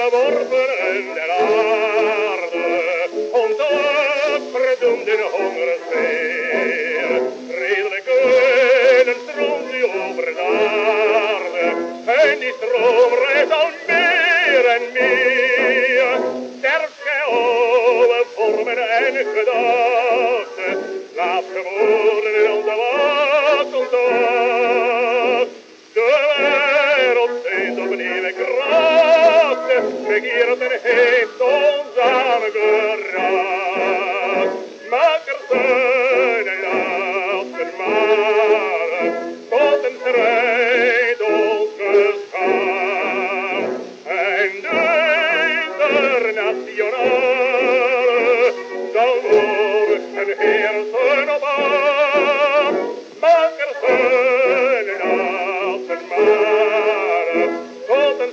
in der aarde, verdoen den hongersweer. Redelijk een stroomt die over de aarde, en die stroom reist al meer en meer. Sterk gij alle vormen en gedachten, laat geworden in de wat kracht, regeert en heeft ons aangeraakt. Maak er zijn en maar, tot een strijd ons. En de internationale zal worden heersen op. Maak er zijn en tot een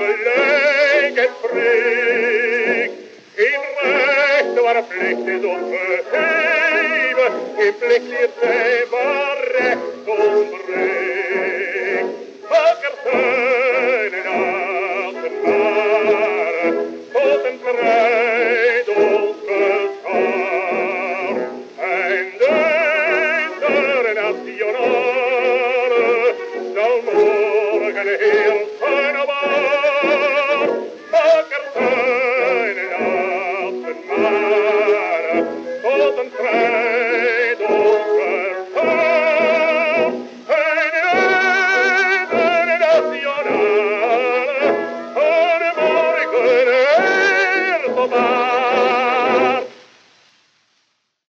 het gelijk en vrede. Geen recht waar plicht is opgeheven, geen plicht leert zij